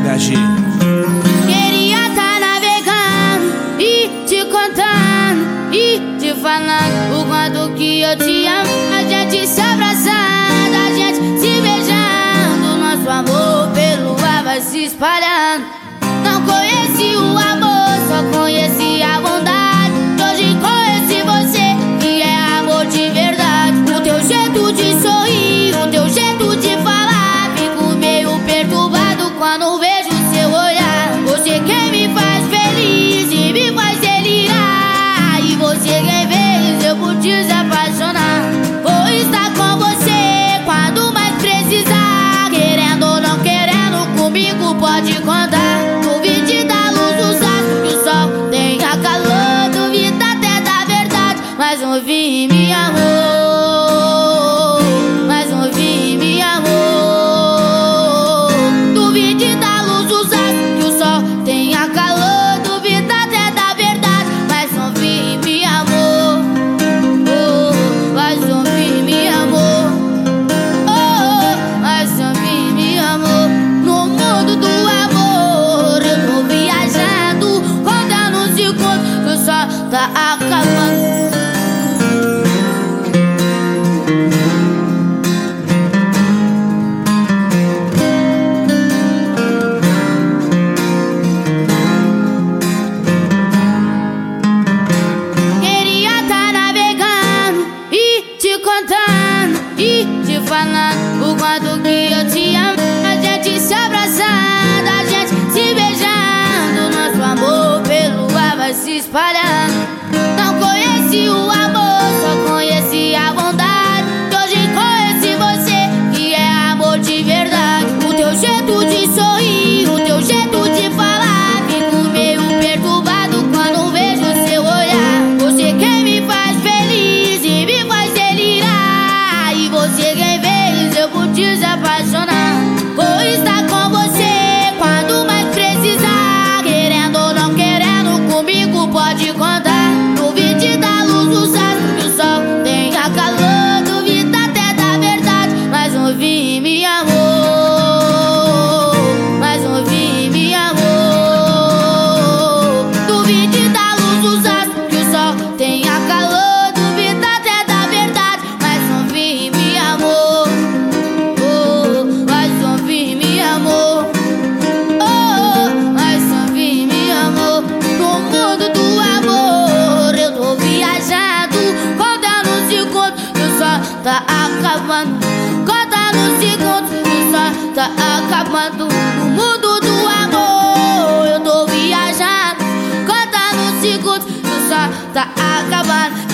BHG. Queria tá navegando e te contando e te falando o quanto que eu te amo. A gente se abraçando, a gente se beijando. Nosso amor pelo ar vai se espalhando. Não conheci o amor, só conheci. falar o quanto que eu te amo. A gente se abraçando, a gente se beijando. Nosso amor pelo ar vai se espalhar. Não conheci o vários segundos está tá acabando o mundo do amor. Eu tô viajando, contando segundos está tá acabando.